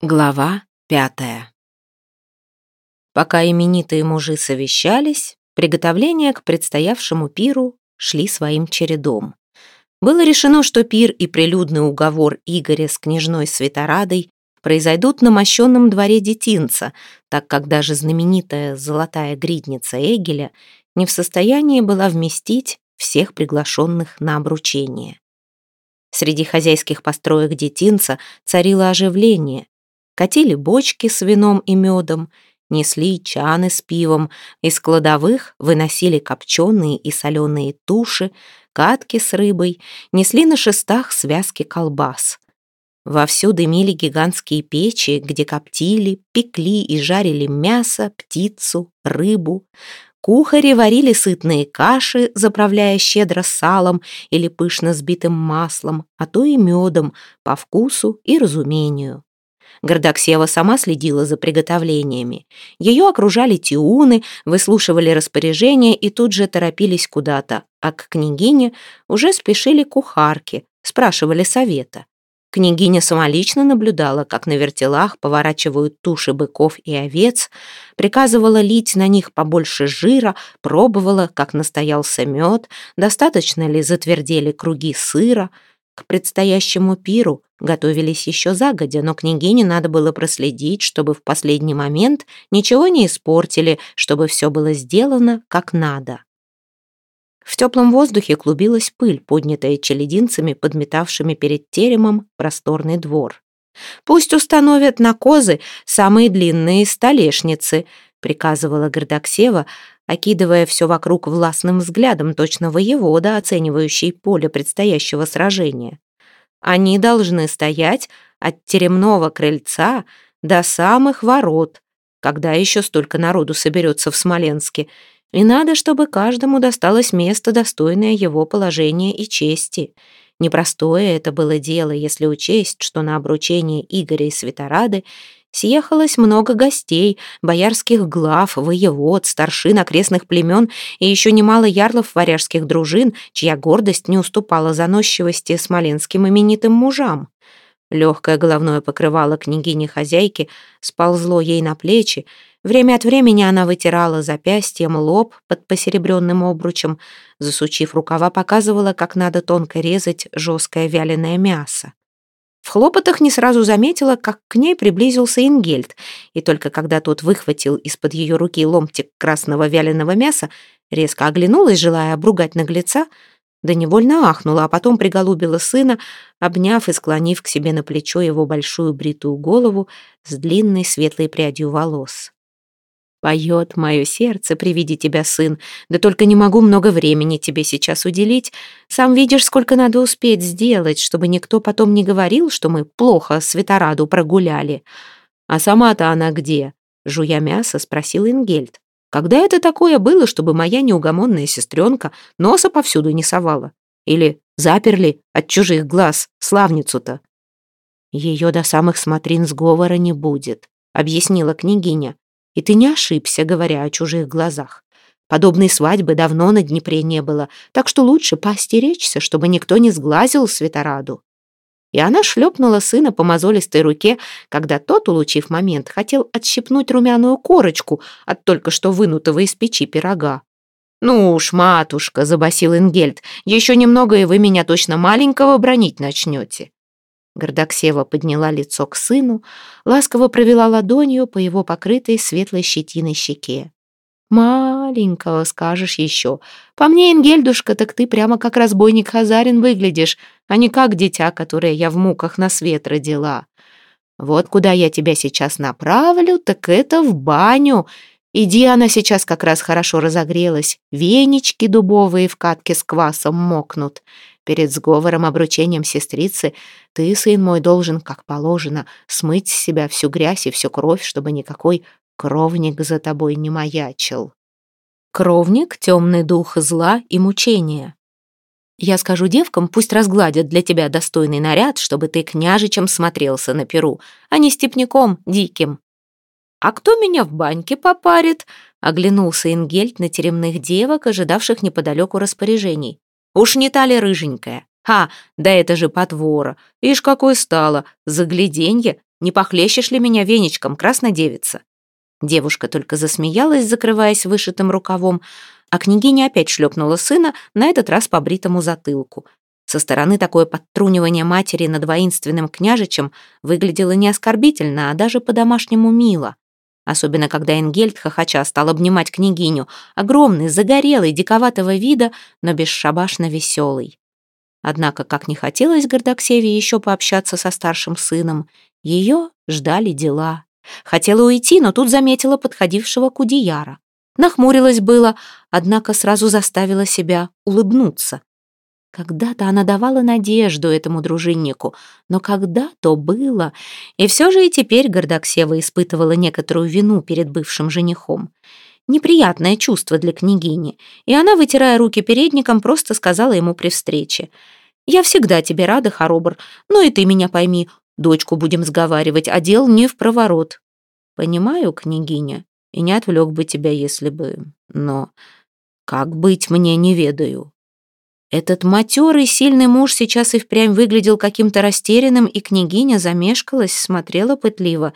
Глава пятая. Пока именитые мужи совещались, приготовления к предстоявшему пиру шли своим чередом. Было решено, что пир и прилюдный уговор Игоря с княжной Светорадой произойдут на мощенном дворе детинца, так как даже знаменитая золотая гридница Эгеля не в состоянии была вместить всех приглашенных на обручение. Среди хозяйских построек детинца царило оживление, катили бочки с вином и медом, несли чаны с пивом, из кладовых выносили копченые и соленые туши, катки с рыбой, несли на шестах связки колбас. Вовсю дымили гигантские печи, где коптили, пекли и жарили мясо, птицу, рыбу. Кухари варили сытные каши, заправляя щедро салом или пышно сбитым маслом, а то и медом, по вкусу и разумению. Гордоксева сама следила за приготовлениями. Ее окружали тиуны, выслушивали распоряжения и тут же торопились куда-то, а к княгине уже спешили кухарки, спрашивали совета. Княгиня самолично наблюдала, как на вертелах поворачивают туши быков и овец, приказывала лить на них побольше жира, пробовала, как настоялся мед, достаточно ли затвердели круги сыра. К предстоящему пиру Готовились еще загодя, но княгине надо было проследить, чтобы в последний момент ничего не испортили, чтобы все было сделано как надо. В теплом воздухе клубилась пыль, поднятая челединцами, подметавшими перед теремом просторный двор. «Пусть установят на козы самые длинные столешницы», приказывала Гордоксева, окидывая все вокруг властным взглядом, точно воевода, оценивающий поле предстоящего сражения. Они должны стоять от теремного крыльца до самых ворот, когда еще столько народу соберется в Смоленске, и надо, чтобы каждому досталось место, достойное его положения и чести. Непростое это было дело, если учесть, что на обручение Игоря и Светорады съехалось много гостей, боярских глав, воевод, старшин окрестных племен и еще немало ярлов варяжских дружин, чья гордость не уступала заносчивости смоленским именитым мужам. Легкое головное покрывало княгини-хозяйки сползло ей на плечи, Время от времени она вытирала запястьем лоб под посеребренным обручем, засучив рукава, показывала, как надо тонко резать жесткое вяленое мясо. В хлопотах не сразу заметила, как к ней приблизился Ингельд, и только когда тот выхватил из-под ее руки ломтик красного вяленого мяса, резко оглянулась, желая обругать наглеца, да невольно ахнула, а потом приголубила сына, обняв и склонив к себе на плечо его большую бритую голову с длинной светлой прядью волос. Поет мое сердце при виде тебя, сын. Да только не могу много времени тебе сейчас уделить. Сам видишь, сколько надо успеть сделать, чтобы никто потом не говорил, что мы плохо Светораду прогуляли. А сама-то она где? Жуя мясо, спросил Ингельд. Когда это такое было, чтобы моя неугомонная сестренка носа повсюду не совала? Или заперли от чужих глаз славницу-то? Ее до самых смотрин сговора не будет, объяснила княгиня. И ты не ошибся, говоря о чужих глазах. Подобной свадьбы давно на Днепре не было, так что лучше поостеречься, чтобы никто не сглазил Светораду. И она шлепнула сына по мозолистой руке, когда тот, улучив момент, хотел отщипнуть румяную корочку от только что вынутого из печи пирога. «Ну уж, матушка», — забасил Ингельд, — «еще немного, и вы меня точно маленького бронить начнете». Гордоксева подняла лицо к сыну, ласково провела ладонью по его покрытой светлой щетиной щеке. «Маленького, скажешь еще. По мне, Ингельдушка, так ты прямо как разбойник Хазарин выглядишь, а не как дитя, которое я в муках на свет родила. Вот куда я тебя сейчас направлю, так это в баню. Иди, она сейчас как раз хорошо разогрелась. Венички дубовые в катке с квасом мокнут. Перед сговором обручением сестрицы ты, сын мой, должен, как положено, смыть с себя всю грязь и всю кровь, чтобы никакой кровник за тобой не маячил. Кровник — темный дух зла и мучения. Я скажу девкам, пусть разгладят для тебя достойный наряд, чтобы ты княжичем смотрелся на перу, а не степняком диким. «А кто меня в баньке попарит?» — оглянулся Ингельд на теремных девок, ожидавших неподалеку распоряжений. Уж не та ли рыженькая? «Ха, да это же потвора! Ишь, какой стало! Загляденье! Не похлещешь ли меня веничком, краснодевица?» Девушка только засмеялась, закрываясь вышитым рукавом, а княгиня опять шлепнула сына, на этот раз по бритому затылку. Со стороны такое подтрунивание матери над воинственным княжичем выглядело не оскорбительно, а даже по-домашнему мило. Особенно, когда Энгельд хохоча стал обнимать княгиню, огромный, загорелый, диковатого вида, но бесшабашно веселый. Однако, как не хотелось Гордоксеве еще пообщаться со старшим сыном, ее ждали дела. Хотела уйти, но тут заметила подходившего Кудияра. Нахмурилась было, однако сразу заставила себя улыбнуться. Когда-то она давала надежду этому дружиннику, но когда то было, и все же и теперь Гордоксева испытывала некоторую вину перед бывшим женихом. Неприятное чувство для княгини, и она, вытирая руки передником, просто сказала ему при встрече. «Я всегда тебе рада, Хоробр, но и ты меня пойми, дочку будем сговаривать, а дел не в проворот». «Понимаю, княгиня, и не отвлек бы тебя, если бы... Но как быть мне не ведаю». Этот матерый, сильный муж сейчас и впрямь выглядел каким-то растерянным, и княгиня замешкалась, смотрела пытливо.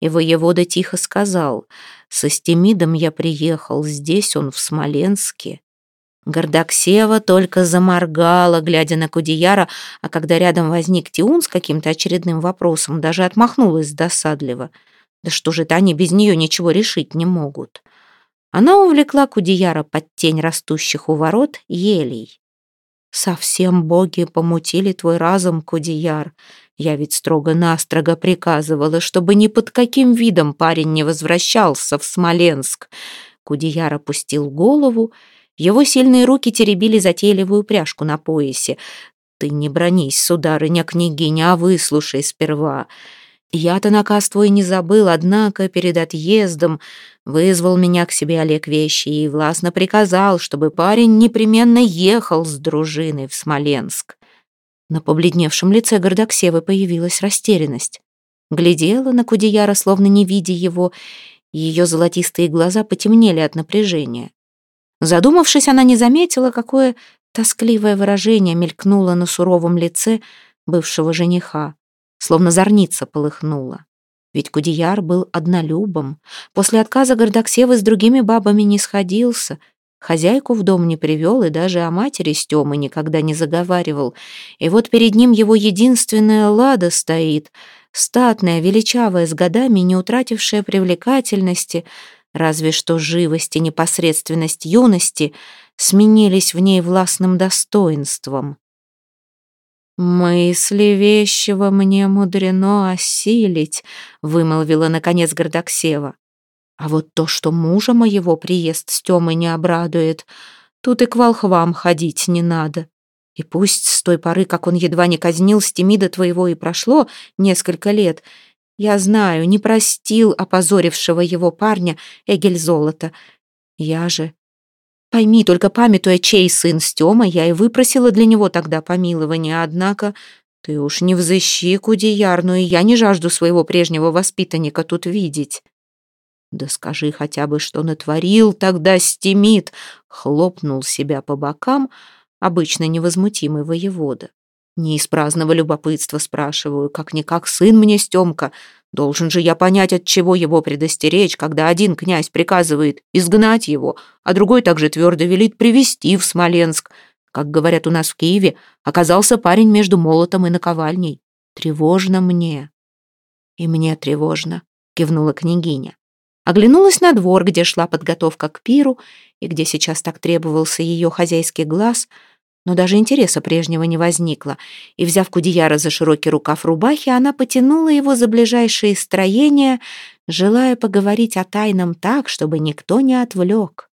И воевода тихо сказал, «Со Стемидом я приехал, здесь он, в Смоленске». Гордоксева только заморгала, глядя на Кудияра, а когда рядом возник Тиун с каким-то очередным вопросом, даже отмахнулась досадливо. Да что же это они без нее ничего решить не могут? Она увлекла Кудияра под тень растущих у ворот елей. Совсем боги помутили твой разум, Кудияр. Я ведь строго-настрого приказывала, чтобы ни под каким видом парень не возвращался в Смоленск. Кудияр опустил голову. Его сильные руки теребили затейливую пряжку на поясе. «Ты не бронись, сударыня-княгиня, а выслушай сперва. Я-то наказ твой не забыл, однако перед отъездом вызвал меня к себе Олег Вещи и властно приказал, чтобы парень непременно ехал с дружиной в Смоленск. На побледневшем лице Гордоксевы появилась растерянность. Глядела на Кудеяра, словно не видя его, ее золотистые глаза потемнели от напряжения. Задумавшись, она не заметила, какое тоскливое выражение мелькнуло на суровом лице бывшего жениха словно зорница полыхнула. Ведь Кудияр был однолюбом. После отказа Гордоксевы с другими бабами не сходился. Хозяйку в дом не привел и даже о матери с никогда не заговаривал. И вот перед ним его единственная лада стоит, статная, величавая, с годами не утратившая привлекательности, разве что живость и непосредственность юности сменились в ней властным достоинством. «Мысли вещего мне мудрено осилить», — вымолвила, наконец, Гордоксева. «А вот то, что мужа моего приезд с Тёмой не обрадует, тут и к волхвам ходить не надо. И пусть с той поры, как он едва не казнил Стемида твоего, и прошло несколько лет, я знаю, не простил опозорившего его парня Эгель Золота. Я же Пойми, только памятуя, чей сын Стёма, я и выпросила для него тогда помилование, однако ты уж не взыщи, Кудеяр, но и я не жажду своего прежнего воспитанника тут видеть. Да скажи хотя бы, что натворил тогда Стемит, хлопнул себя по бокам обычно невозмутимый воевода. Не из праздного любопытства спрашиваю, как-никак сын мне Стёмка, Должен же я понять, от чего его предостеречь, когда один князь приказывает изгнать его, а другой также твердо велит привести в Смоленск. Как говорят у нас в Киеве, оказался парень между молотом и наковальней. Тревожно мне. И мне тревожно, кивнула княгиня. Оглянулась на двор, где шла подготовка к пиру, и где сейчас так требовался ее хозяйский глаз — но даже интереса прежнего не возникло, и, взяв Кудияра за широкий рукав рубахи, она потянула его за ближайшие строения, желая поговорить о тайном так, чтобы никто не отвлек.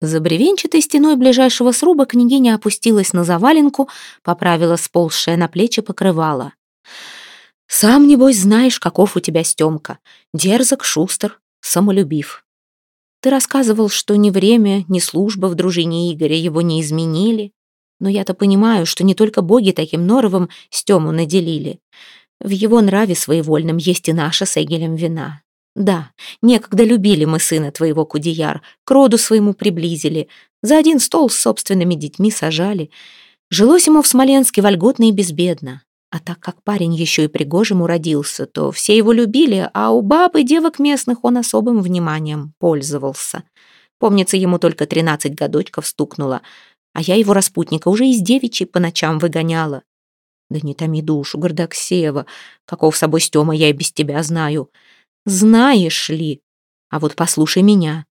За бревенчатой стеной ближайшего сруба княгиня опустилась на заваленку, поправила сползшее на плечи покрывало. «Сам, небось, знаешь, каков у тебя Стемка. Дерзок, шустер, самолюбив. Ты рассказывал, что ни время, ни служба в дружине Игоря его не изменили. Но я-то понимаю, что не только боги таким норовом Стему наделили. В его нраве своевольном есть и наша с Эгелем вина. Да, некогда любили мы сына твоего, Кудияр, к роду своему приблизили, за один стол с собственными детьми сажали. Жилось ему в Смоленске вольготно и безбедно. А так как парень еще и пригожим уродился, то все его любили, а у баб и девок местных он особым вниманием пользовался. Помнится, ему только тринадцать годочков стукнуло, а я его распутника уже из девичьей по ночам выгоняла. Да не томи душу, Гордоксева, каков собой Стема я и без тебя знаю. Знаешь ли? А вот послушай меня.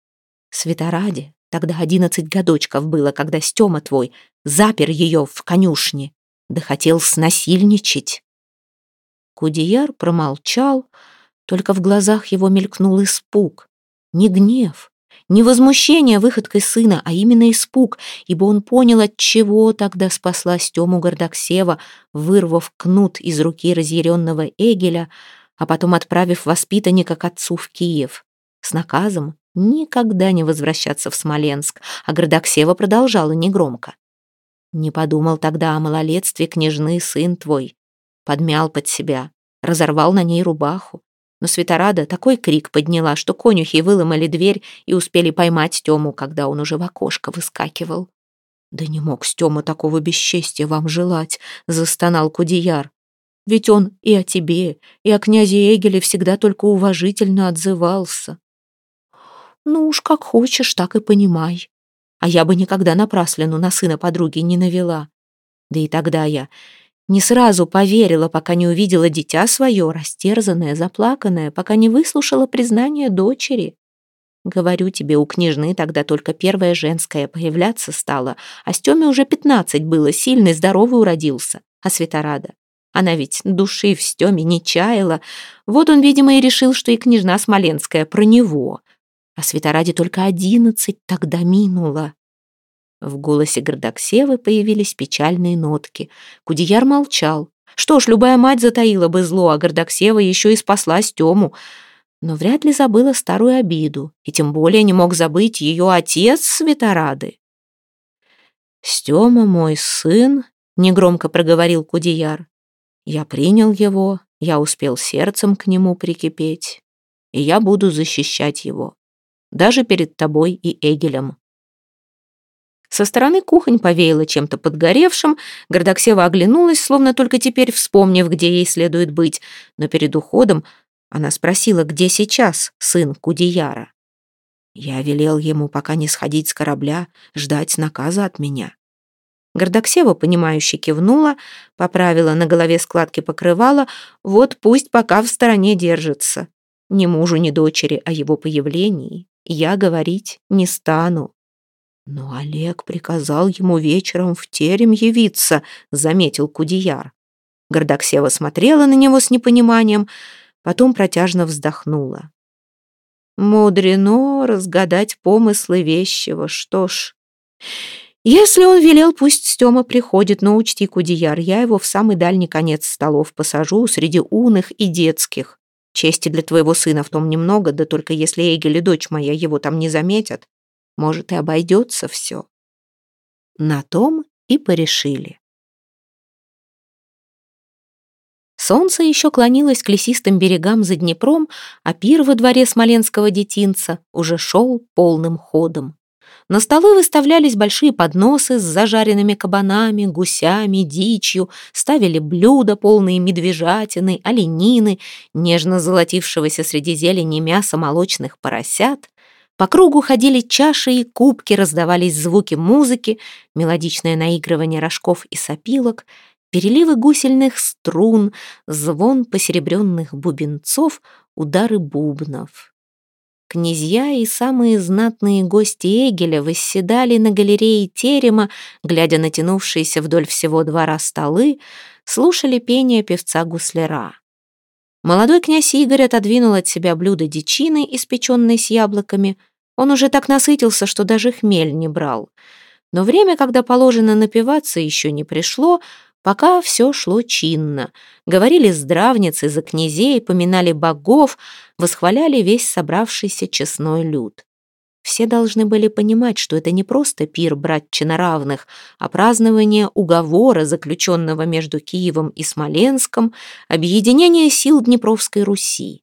Светораде, тогда одиннадцать годочков было, когда Стема твой запер ее в конюшне, да хотел снасильничать. Кудияр промолчал, только в глазах его мелькнул испуг. Не гнев, не возмущение выходкой сына, а именно испуг, ибо он понял, от чего тогда спасла Стему Гордоксева, вырвав кнут из руки разъяренного Эгеля, а потом отправив воспитанника к отцу в Киев. С наказом никогда не возвращаться в Смоленск, а Гордоксева продолжала негромко. «Не подумал тогда о малолетстве княжны сын твой. Подмял под себя, разорвал на ней рубаху, но Светорада такой крик подняла, что конюхи выломали дверь и успели поймать Тему, когда он уже в окошко выскакивал. «Да не мог Стема такого бесчестия вам желать», — застонал Кудияр. «Ведь он и о тебе, и о князе Эгеле всегда только уважительно отзывался». «Ну уж как хочешь, так и понимай. А я бы никогда напраслину на сына подруги не навела. Да и тогда я не сразу поверила, пока не увидела дитя свое, растерзанное, заплаканное, пока не выслушала признание дочери. Говорю тебе, у княжны тогда только первая женская появляться стала, а Стеме уже пятнадцать было, сильный, здоровый уродился. А Светорада? Она ведь души в Стеме не чаяла. Вот он, видимо, и решил, что и княжна Смоленская про него. А Светораде только одиннадцать тогда минуло. В голосе Гордоксевы появились печальные нотки. Кудияр молчал. Что ж, любая мать затаила бы зло, а Гордоксева еще и спасла Стему. Но вряд ли забыла старую обиду, и тем более не мог забыть ее отец Светорады. «Стема мой сын», — негромко проговорил Кудияр. «Я принял его, я успел сердцем к нему прикипеть, и я буду защищать его, даже перед тобой и Эгелем. Со стороны кухонь повеяло чем-то подгоревшим, Гордоксева оглянулась, словно только теперь вспомнив, где ей следует быть, но перед уходом она спросила, где сейчас сын Кудияра. Я велел ему, пока не сходить с корабля, ждать наказа от меня. Гордоксева, понимающе кивнула, поправила на голове складки покрывала, вот пусть пока в стороне держится. Ни мужу, ни дочери о его появлении я говорить не стану. «Но Олег приказал ему вечером в терем явиться», — заметил Кудияр. Гордоксева смотрела на него с непониманием, потом протяжно вздохнула. «Мудрено разгадать помыслы вещего, что ж...» «Если он велел, пусть Стема приходит, но учти, Кудияр, я его в самый дальний конец столов посажу среди уных и детских. Чести для твоего сына в том немного, да только если Эгель и дочь моя его там не заметят, может, и обойдется все. На том и порешили. Солнце еще клонилось к лесистым берегам за Днепром, а пир во дворе смоленского детинца уже шел полным ходом. На столы выставлялись большие подносы с зажаренными кабанами, гусями, дичью, ставили блюда, полные медвежатины, оленины, нежно золотившегося среди зелени мяса молочных поросят, по кругу ходили чаши и кубки, раздавались звуки музыки, мелодичное наигрывание рожков и сопилок, переливы гусельных струн, звон посеребренных бубенцов, удары бубнов. Князья и самые знатные гости Эгеля восседали на галерее терема, глядя на тянувшиеся вдоль всего двора столы, слушали пение певца-гусляра. Молодой князь Игорь отодвинул от себя блюдо дичины, испеченной с яблоками. Он уже так насытился, что даже хмель не брал. Но время, когда положено напиваться, еще не пришло, пока все шло чинно. Говорили здравницы за князей, поминали богов, восхваляли весь собравшийся честной люд. Все должны были понимать, что это не просто пир братчина равных, а празднование уговора, заключенного между Киевом и Смоленском, объединение сил Днепровской Руси.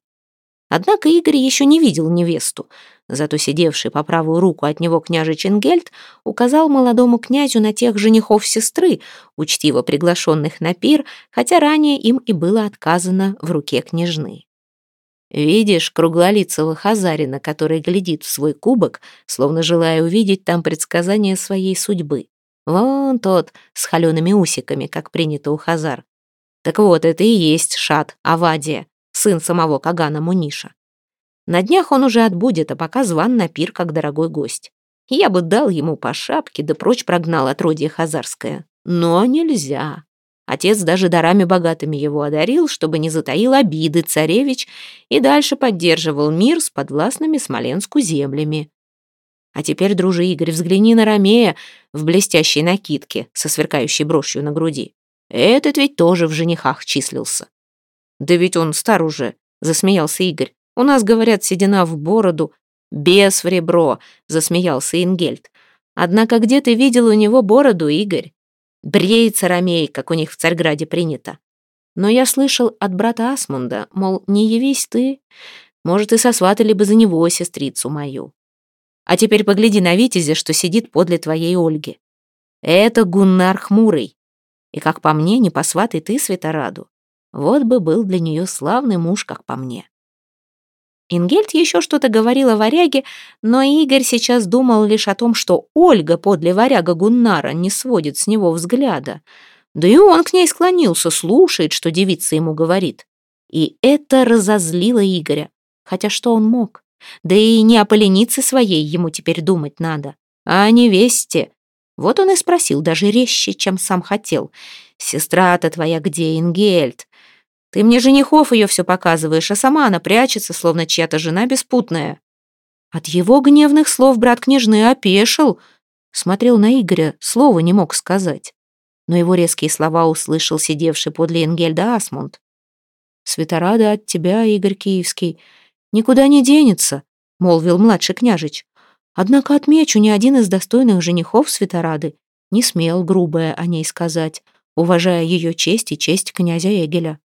Однако Игорь еще не видел невесту. Зато сидевший по правую руку от него княжич Ингельд указал молодому князю на тех женихов сестры, учтиво приглашенных на пир, хотя ранее им и было отказано в руке княжны. Видишь круглолицего хазарина, который глядит в свой кубок, словно желая увидеть там предсказание своей судьбы. Вон тот, с холеными усиками, как принято у хазар. Так вот, это и есть Шат Авадия, сын самого Кагана Муниша. На днях он уже отбудет, а пока зван на пир, как дорогой гость. Я бы дал ему по шапке, да прочь прогнал отродье хазарское. Но нельзя. Отец даже дарами богатыми его одарил, чтобы не затаил обиды царевич и дальше поддерживал мир с подвластными Смоленску землями. А теперь, дружи Игорь, взгляни на Ромея в блестящей накидке со сверкающей брошью на груди. Этот ведь тоже в женихах числился. Да ведь он стар уже, засмеялся Игорь. У нас, говорят, седина в бороду, без в ребро, засмеялся Ингельд. Однако где ты видел у него бороду, Игорь? Бреется ромей, как у них в Царьграде принято. Но я слышал от брата Асмунда, мол, не явись ты, может, и сосватали бы за него сестрицу мою. А теперь погляди на Витязя, что сидит подле твоей Ольги. Это Гуннар Хмурый. И, как по мне, не посватай ты Светораду. Вот бы был для нее славный муж, как по мне. Ингельд еще что-то говорила варяге, но Игорь сейчас думал лишь о том, что Ольга подле варяга Гуннара не сводит с него взгляда. Да и он к ней склонился, слушает, что девица ему говорит. И это разозлило Игоря. Хотя что он мог? Да и не о поленице своей ему теперь думать надо, а о невесте. Вот он и спросил, даже резче, чем сам хотел. «Сестра-то твоя где, Ингельд?» Ты мне женихов ее все показываешь, а сама она прячется, словно чья-то жена беспутная». От его гневных слов брат княжны опешил. Смотрел на Игоря, слова не мог сказать. Но его резкие слова услышал сидевший подле Энгельда Асмунд. «Светорада от тебя, Игорь Киевский, никуда не денется», — молвил младший княжич. «Однако отмечу, ни один из достойных женихов Светорады не смел грубое о ней сказать, уважая ее честь и честь князя Эгеля.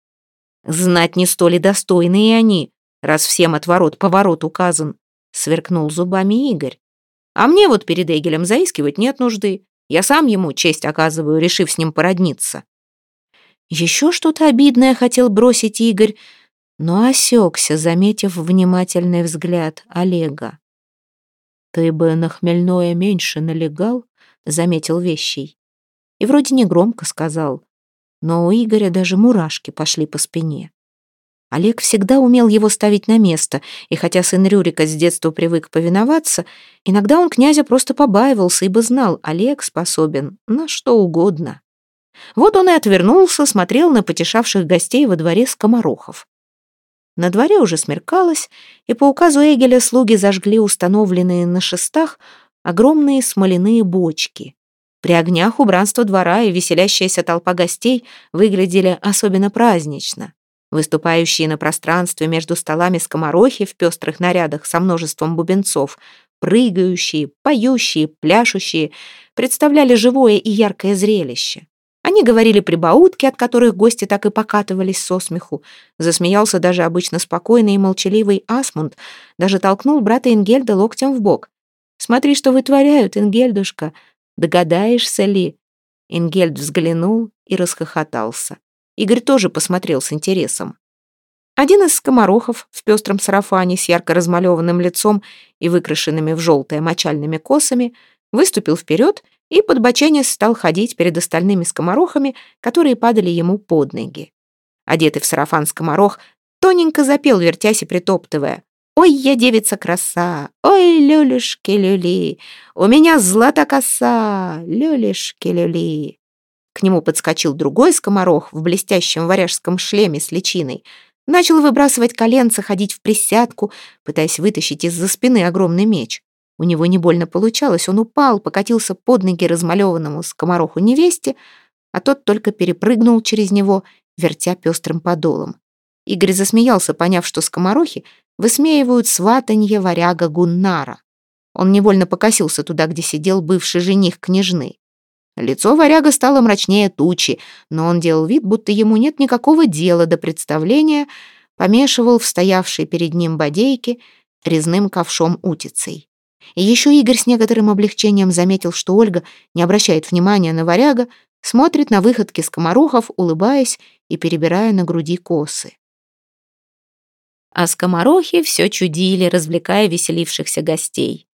Знать не столь достойные они, раз всем отворот-поворот указан, сверкнул зубами Игорь. А мне вот перед Эгелем заискивать нет нужды. Я сам ему честь оказываю, решив с ним породниться. Еще что-то обидное хотел бросить Игорь, но осекся, заметив внимательный взгляд Олега. «Ты бы на хмельное меньше налегал», — заметил вещий. И вроде негромко сказал но у Игоря даже мурашки пошли по спине. Олег всегда умел его ставить на место, и хотя сын Рюрика с детства привык повиноваться, иногда он князя просто побаивался, ибо знал, Олег способен на что угодно. Вот он и отвернулся, смотрел на потешавших гостей во дворе скоморохов. На дворе уже смеркалось, и по указу Эгеля слуги зажгли установленные на шестах огромные смоляные бочки. При огнях убранство двора и веселящаяся толпа гостей выглядели особенно празднично. Выступающие на пространстве между столами скоморохи в пестрых нарядах со множеством бубенцов, прыгающие, поющие, пляшущие, представляли живое и яркое зрелище. Они говорили прибаутки, от которых гости так и покатывались со смеху. Засмеялся даже обычно спокойный и молчаливый Асмунд, даже толкнул брата Ингельда локтем в бок. «Смотри, что вытворяют, Ингельдушка!» Догадаешься ли?» Ингельд взглянул и расхохотался. Игорь тоже посмотрел с интересом. Один из скоморохов в пестром сарафане с ярко размалеванным лицом и выкрашенными в желтое мочальными косами выступил вперед и под боченец стал ходить перед остальными скоморохами, которые падали ему под ноги. Одетый в сарафан скоморох тоненько запел, вертясь и притоптывая. Ой, я девица краса, ой, люлюшки-люли, у меня злата коса, люлюшки-люли. К нему подскочил другой скоморох в блестящем варяжском шлеме с личиной. Начал выбрасывать коленца, ходить в присядку, пытаясь вытащить из-за спины огромный меч. У него не больно получалось, он упал, покатился под ноги размалеванному скомороху невесте, а тот только перепрыгнул через него, вертя пестрым подолом. Игорь засмеялся, поняв, что скоморохи высмеивают сватанье варяга Гуннара. Он невольно покосился туда, где сидел бывший жених княжны. Лицо варяга стало мрачнее тучи, но он делал вид, будто ему нет никакого дела до представления, помешивал в стоявшей перед ним бодейке, резным ковшом-утицей. И еще Игорь с некоторым облегчением заметил, что Ольга не обращает внимания на варяга, смотрит на выходки скоморохов, улыбаясь и перебирая на груди косы. А скоморохи все чудили, развлекая веселившихся гостей.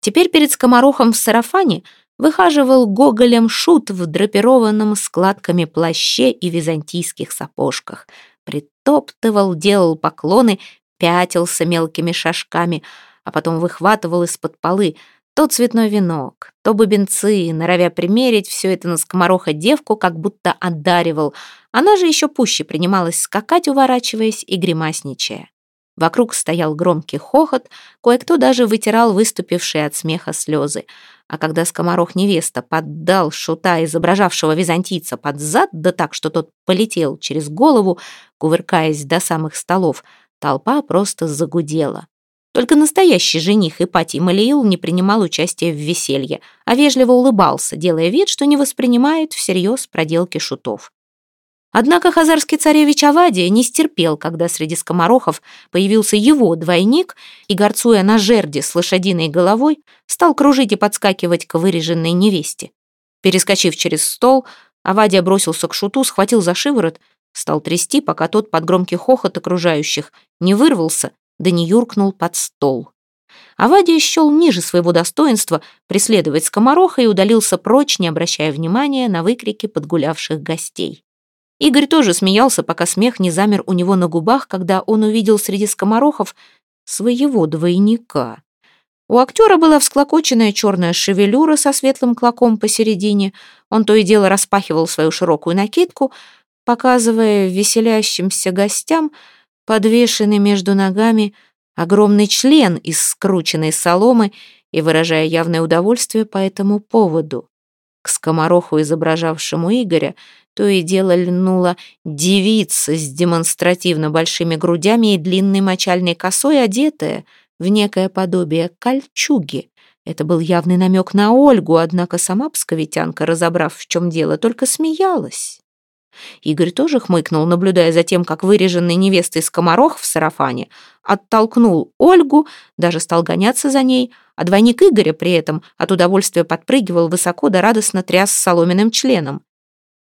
Теперь перед скоморохом в сарафане выхаживал гоголем шут в драпированном складками плаще и византийских сапожках. Притоптывал, делал поклоны, пятился мелкими шажками, а потом выхватывал из-под полы то цветной венок, то бубенцы, норовя примерить все это на скомороха девку, как будто одаривал. Она же еще пуще принималась скакать, уворачиваясь и гримасничая. Вокруг стоял громкий хохот, кое-кто даже вытирал выступившие от смеха слезы. А когда скоморох-невеста поддал шута, изображавшего византийца под зад, да так, что тот полетел через голову, кувыркаясь до самых столов, толпа просто загудела. Только настоящий жених Ипатий Малиил не принимал участия в веселье, а вежливо улыбался, делая вид, что не воспринимает всерьез проделки шутов. Однако хазарский царевич Авадия не стерпел, когда среди скоморохов появился его двойник и, горцуя на жерде с лошадиной головой, стал кружить и подскакивать к выреженной невесте. Перескочив через стол, Авадия бросился к шуту, схватил за шиворот, стал трясти, пока тот под громкий хохот окружающих не вырвался да не юркнул под стол. Авадий счел ниже своего достоинства преследовать скомороха и удалился прочь, не обращая внимания на выкрики подгулявших гостей. Игорь тоже смеялся, пока смех не замер у него на губах, когда он увидел среди скоморохов своего двойника. У актера была всклокоченная черная шевелюра со светлым клоком посередине. Он то и дело распахивал свою широкую накидку, показывая веселящимся гостям, подвешенный между ногами огромный член из скрученной соломы и выражая явное удовольствие по этому поводу. К скомороху, изображавшему Игоря, то и дело льнула девица с демонстративно большими грудями и длинной мочальной косой, одетая в некое подобие кольчуги. Это был явный намек на Ольгу, однако сама псковитянка, разобрав, в чем дело, только смеялась. Игорь тоже хмыкнул, наблюдая за тем, как выреженный невестой скоморох в сарафане оттолкнул Ольгу, даже стал гоняться за ней, а двойник Игоря при этом от удовольствия подпрыгивал высоко да радостно тряс соломенным членом.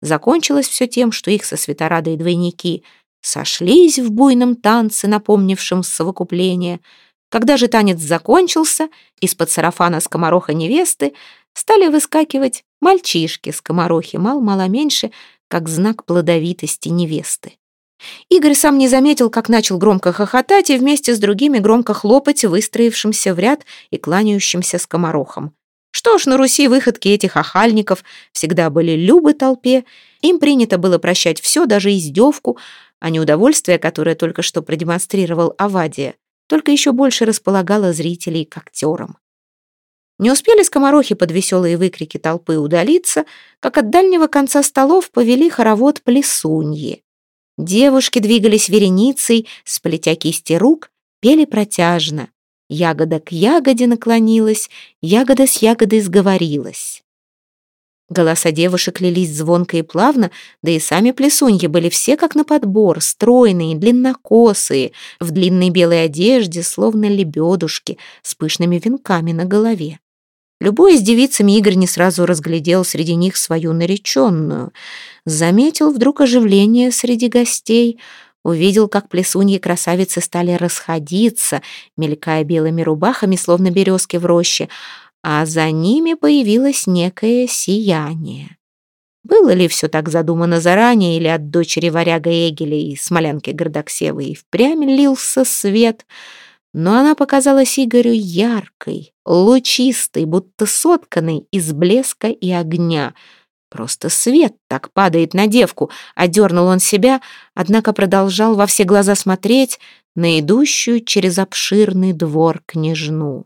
Закончилось все тем, что их со Светорадой двойники сошлись в буйном танце, напомнившем совокупление. Когда же танец закончился, из-под сарафана скомороха невесты стали выскакивать мальчишки-скоморохи, мал-мало меньше — как знак плодовитости невесты. Игорь сам не заметил, как начал громко хохотать и вместе с другими громко хлопать выстроившимся в ряд и кланяющимся скоморохом. Что ж, на Руси выходки этих охальников всегда были любы толпе, им принято было прощать все, даже издевку, а неудовольствие, которое только что продемонстрировал Авадия, только еще больше располагало зрителей к актерам. Не успели скоморохи под веселые выкрики толпы удалиться, как от дальнего конца столов повели хоровод плесуньи. Девушки двигались вереницей, сплетя кисти рук, пели протяжно. Ягода к ягоде наклонилась, ягода с ягодой сговорилась. Голоса девушек лились звонко и плавно, да и сами плесуньи были все как на подбор, стройные, длиннокосые, в длинной белой одежде, словно лебедушки, с пышными венками на голове. Любой из девицами Игорь не сразу разглядел среди них свою нареченную. Заметил вдруг оживление среди гостей, увидел, как плесуньи-красавицы стали расходиться, мелькая белыми рубахами, словно березки в роще, а за ними появилось некое сияние. Было ли все так задумано заранее, или от дочери варяга Эгеля и смолянки Гордоксевой и впрямь лился свет — но она показалась Игорю яркой, лучистой, будто сотканной из блеска и огня. Просто свет так падает на девку, одернул он себя, однако продолжал во все глаза смотреть на идущую через обширный двор княжну.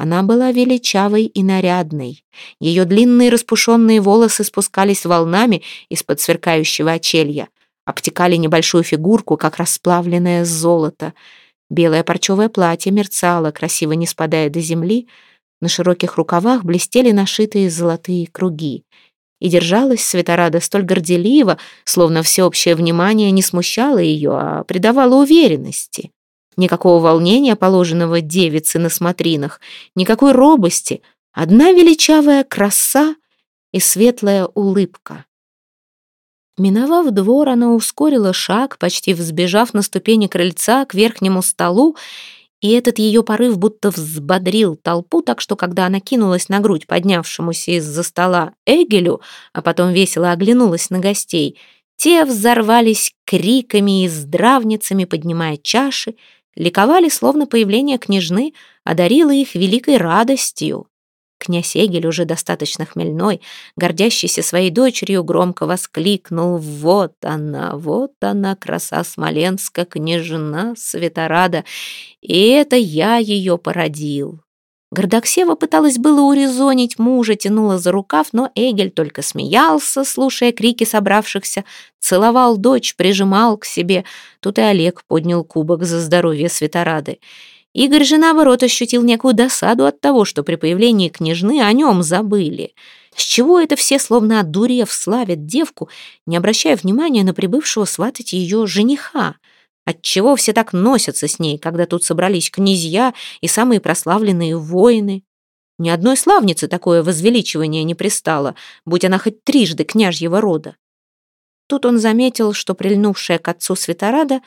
Она была величавой и нарядной. Ее длинные распушенные волосы спускались волнами из-под сверкающего очелья, обтекали небольшую фигурку, как расплавленное золото — Белое парчевое платье мерцало, красиво не спадая до земли. На широких рукавах блестели нашитые золотые круги. И держалась Светорада столь горделиво, словно всеобщее внимание не смущало ее, а придавало уверенности. Никакого волнения, положенного девице на смотринах, никакой робости, одна величавая краса и светлая улыбка. Миновав двор, она ускорила шаг, почти взбежав на ступени крыльца к верхнему столу, и этот ее порыв будто взбодрил толпу, так что, когда она кинулась на грудь поднявшемуся из-за стола Эгелю, а потом весело оглянулась на гостей, те взорвались криками и здравницами, поднимая чаши, ликовали, словно появление княжны одарило их великой радостью. Князь Эгель, уже достаточно хмельной, гордящийся своей дочерью, громко воскликнул «Вот она, вот она, краса Смоленска, княжна Светорада, и это я ее породил». Гордоксева пыталась было урезонить мужа, тянула за рукав, но Эгель только смеялся, слушая крики собравшихся, целовал дочь, прижимал к себе. Тут и Олег поднял кубок за здоровье Светорады. Игорь же, наоборот, ощутил некую досаду от того, что при появлении княжны о нем забыли. С чего это все, словно одурев, славят девку, не обращая внимания на прибывшего сватать ее жениха? Отчего все так носятся с ней, когда тут собрались князья и самые прославленные воины? Ни одной славнице такое возвеличивание не пристало, будь она хоть трижды княжьего рода. Тут он заметил, что прильнувшая к отцу Светорада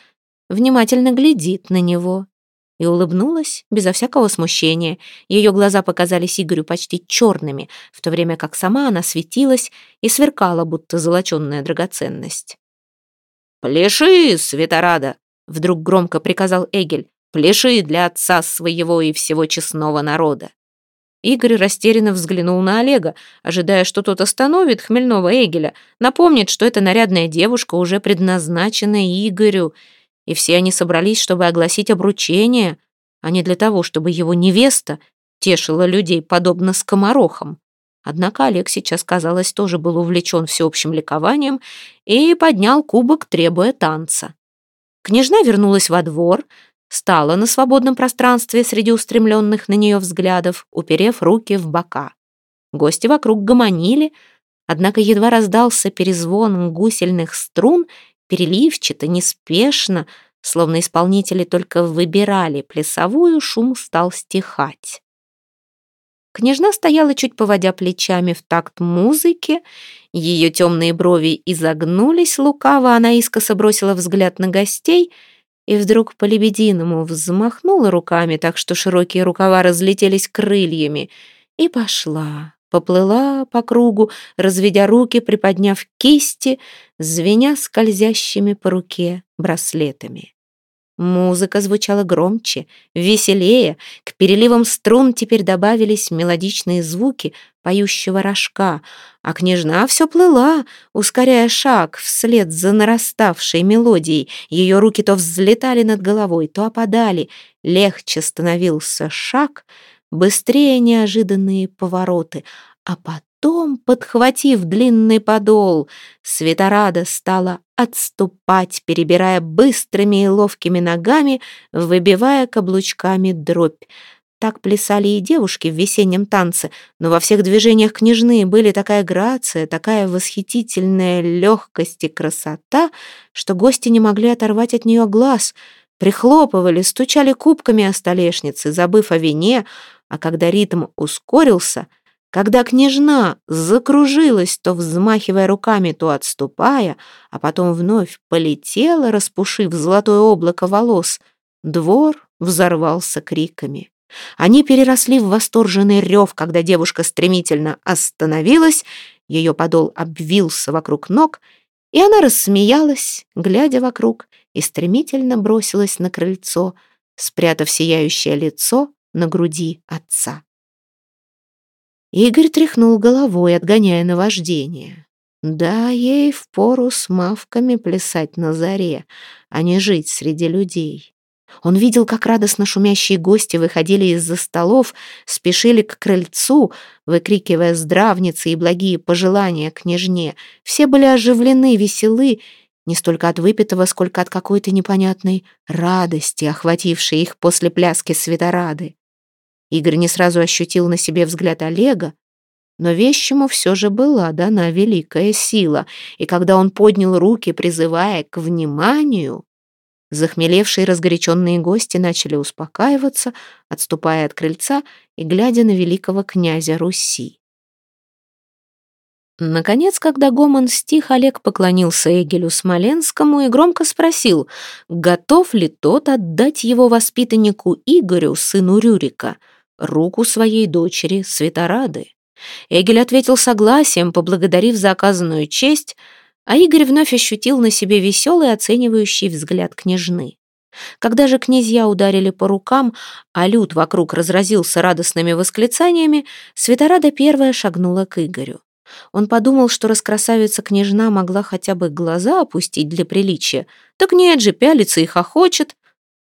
внимательно глядит на него и улыбнулась безо всякого смущения. Ее глаза показались Игорю почти черными, в то время как сама она светилась и сверкала, будто золоченная драгоценность. «Пляши, Светорада!» — вдруг громко приказал Эгель. «Пляши для отца своего и всего честного народа!» Игорь растерянно взглянул на Олега, ожидая, что тот остановит хмельного Эгеля, напомнит, что эта нарядная девушка уже предназначена Игорю, и все они собрались, чтобы огласить обручение, а не для того, чтобы его невеста тешила людей, подобно скоморохам. Однако Олег сейчас, казалось, тоже был увлечен всеобщим ликованием и поднял кубок, требуя танца. Княжна вернулась во двор, стала на свободном пространстве среди устремленных на нее взглядов, уперев руки в бока. Гости вокруг гомонили, однако едва раздался перезвон гусельных струн, переливчато, неспешно, словно исполнители только выбирали плясовую, шум стал стихать. Княжна стояла чуть поводя плечами в такт музыки, ее темные брови изогнулись лукаво, она искоса бросила взгляд на гостей и вдруг по-лебединому взмахнула руками, так что широкие рукава разлетелись крыльями, и пошла, поплыла по кругу, разведя руки, приподняв кисти, звеня скользящими по руке браслетами. Музыка звучала громче, веселее, к переливам струн теперь добавились мелодичные звуки поющего рожка, а княжна все плыла, ускоряя шаг вслед за нараставшей мелодией. Ее руки то взлетали над головой, то опадали. Легче становился шаг — быстрее неожиданные повороты, а потом, подхватив длинный подол, Светорада стала отступать, перебирая быстрыми и ловкими ногами, выбивая каблучками дробь. Так плясали и девушки в весеннем танце, но во всех движениях княжны были такая грация, такая восхитительная легкость и красота, что гости не могли оторвать от нее глаз — прихлопывали, стучали кубками о столешнице, забыв о вине, а когда ритм ускорился, когда княжна закружилась, то взмахивая руками, то отступая, а потом вновь полетела, распушив золотое облако волос, двор взорвался криками. Они переросли в восторженный рев, когда девушка стремительно остановилась, ее подол обвился вокруг ног, и она рассмеялась, глядя вокруг, и стремительно бросилась на крыльцо, спрятав сияющее лицо на груди отца. Игорь тряхнул головой, отгоняя наваждение. Да, ей впору с мавками плясать на заре, а не жить среди людей. Он видел, как радостно шумящие гости выходили из-за столов, спешили к крыльцу, выкрикивая здравницы и благие пожелания княжне. Все были оживлены, веселы, не столько от выпитого, сколько от какой-то непонятной радости, охватившей их после пляски светорады. Игорь не сразу ощутил на себе взгляд Олега, но вещему все же была дана великая сила, и когда он поднял руки, призывая к вниманию, Захмелевшие разгоряченные гости начали успокаиваться, отступая от крыльца и глядя на великого князя Руси. Наконец, когда гомон стих, Олег поклонился Эгелю Смоленскому и громко спросил, готов ли тот отдать его воспитаннику Игорю, сыну Рюрика, руку своей дочери Светорады. Эгель ответил согласием, поблагодарив за оказанную честь, а Игорь вновь ощутил на себе веселый оценивающий взгляд княжны. Когда же князья ударили по рукам, а люд вокруг разразился радостными восклицаниями, Светорада первая шагнула к Игорю. Он подумал, что раскрасавица-княжна могла хотя бы глаза опустить для приличия. Так нет же, пялится и хохочет.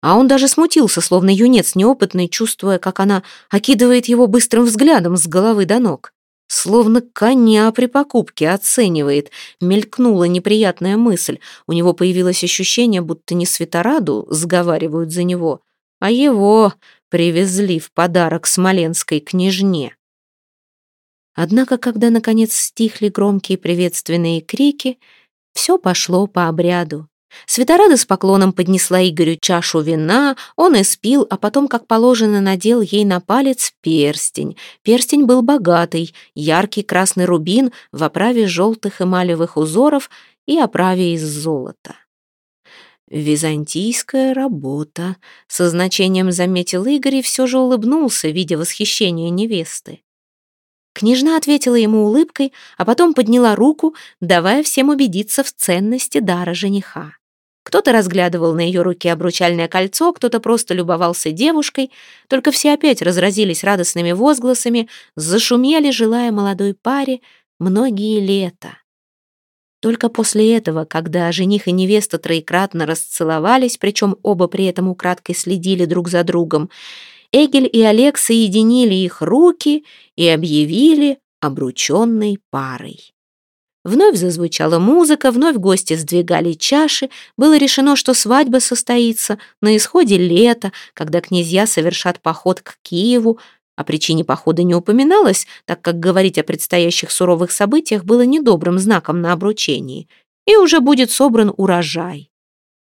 А он даже смутился, словно юнец неопытный, чувствуя, как она окидывает его быстрым взглядом с головы до ног. Словно коня при покупке оценивает. Мелькнула неприятная мысль. У него появилось ощущение, будто не Светораду сговаривают за него, а его привезли в подарок смоленской княжне. Однако, когда, наконец, стихли громкие приветственные крики, все пошло по обряду. Светорада с поклоном поднесла Игорю чашу вина, он испил, а потом, как положено, надел ей на палец перстень. Перстень был богатый, яркий красный рубин в оправе желтых эмалевых узоров и оправе из золота. «Византийская работа», — со значением заметил Игорь и все же улыбнулся, видя восхищение невесты. Княжна ответила ему улыбкой, а потом подняла руку, давая всем убедиться в ценности дара жениха. Кто-то разглядывал на ее руке обручальное кольцо, кто-то просто любовался девушкой, только все опять разразились радостными возгласами, зашумели, желая молодой паре многие лета. Только после этого, когда жених и невеста троекратно расцеловались, причем оба при этом украдкой следили друг за другом, Эгель и Олег соединили их руки и объявили обрученной парой. Вновь зазвучала музыка, вновь гости сдвигали чаши. Было решено, что свадьба состоится на исходе лета, когда князья совершат поход к Киеву. О причине похода не упоминалось, так как говорить о предстоящих суровых событиях было недобрым знаком на обручении. И уже будет собран урожай.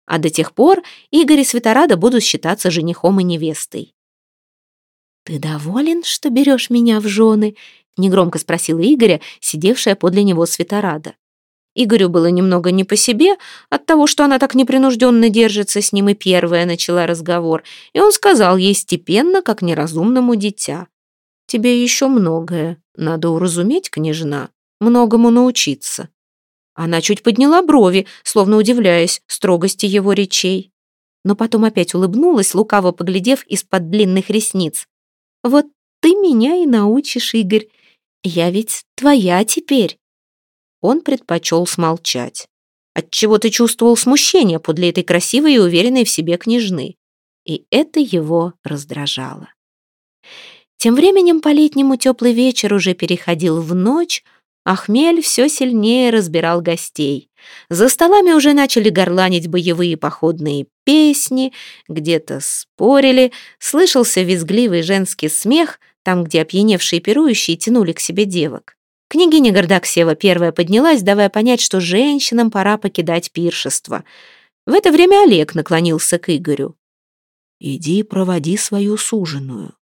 А до тех пор Игорь и Светорада будут считаться женихом и невестой. «Ты доволен, что берешь меня в жены?» — негромко спросила Игоря, сидевшая подле него Светорада. Игорю было немного не по себе от того, что она так непринужденно держится с ним и первая начала разговор, и он сказал ей степенно, как неразумному дитя. «Тебе еще многое надо уразуметь, княжна, многому научиться». Она чуть подняла брови, словно удивляясь строгости его речей. Но потом опять улыбнулась, лукаво поглядев из-под длинных ресниц. Вот ты меня и научишь, Игорь. Я ведь твоя теперь. Он предпочел смолчать. Отчего ты чувствовал смущение подле этой красивой и уверенной в себе княжны. И это его раздражало. Тем временем по-летнему теплый вечер уже переходил в ночь, а хмель все сильнее разбирал гостей. За столами уже начали горланить боевые походные песни, где-то спорили, слышался визгливый женский смех, там, где опьяневшие пирующие тянули к себе девок. Княгиня Гордаксева первая поднялась, давая понять, что женщинам пора покидать пиршество. В это время Олег наклонился к Игорю. «Иди проводи свою суженую.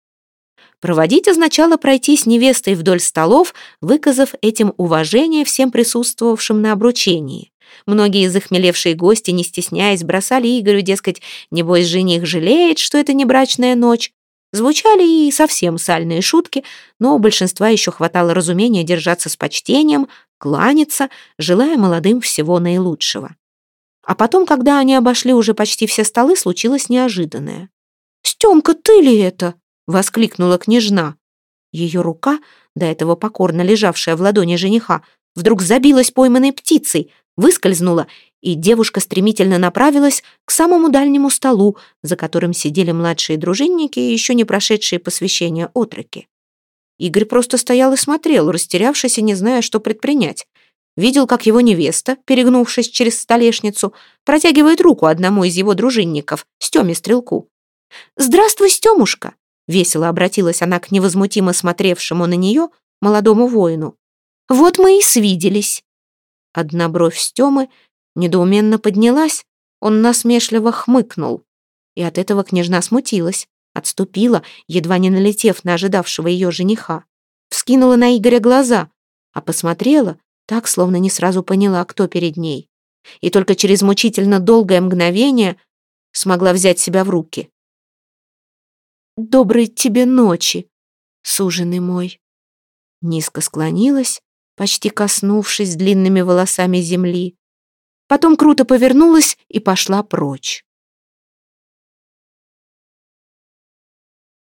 Проводить означало пройти с невестой вдоль столов, выказав этим уважение всем присутствовавшим на обручении. Многие захмелевшие гости, не стесняясь, бросали Игорю, дескать, небось жених жалеет, что это не брачная ночь. Звучали и совсем сальные шутки, но у большинства еще хватало разумения держаться с почтением, кланяться, желая молодым всего наилучшего. А потом, когда они обошли уже почти все столы, случилось неожиданное. «Стемка, ты ли это?» — воскликнула княжна. Ее рука, до этого покорно лежавшая в ладони жениха, вдруг забилась пойманной птицей, выскользнула, и девушка стремительно направилась к самому дальнему столу, за которым сидели младшие дружинники и еще не прошедшие посвящения отроки. Игорь просто стоял и смотрел, растерявшись и не зная, что предпринять. Видел, как его невеста, перегнувшись через столешницу, протягивает руку одному из его дружинников, Стеме Стрелку. «Здравствуй, Стемушка!» Весело обратилась она к невозмутимо смотревшему на нее молодому воину. «Вот мы и свиделись». Одна бровь Стемы недоуменно поднялась. Он насмешливо хмыкнул. И от этого княжна смутилась, отступила, едва не налетев на ожидавшего ее жениха. Вскинула на Игоря глаза, а посмотрела, так, словно не сразу поняла, кто перед ней. И только через мучительно долгое мгновение смогла взять себя в руки. «Доброй тебе ночи, суженый мой!» Низко склонилась, почти коснувшись длинными волосами земли. Потом круто повернулась и пошла прочь.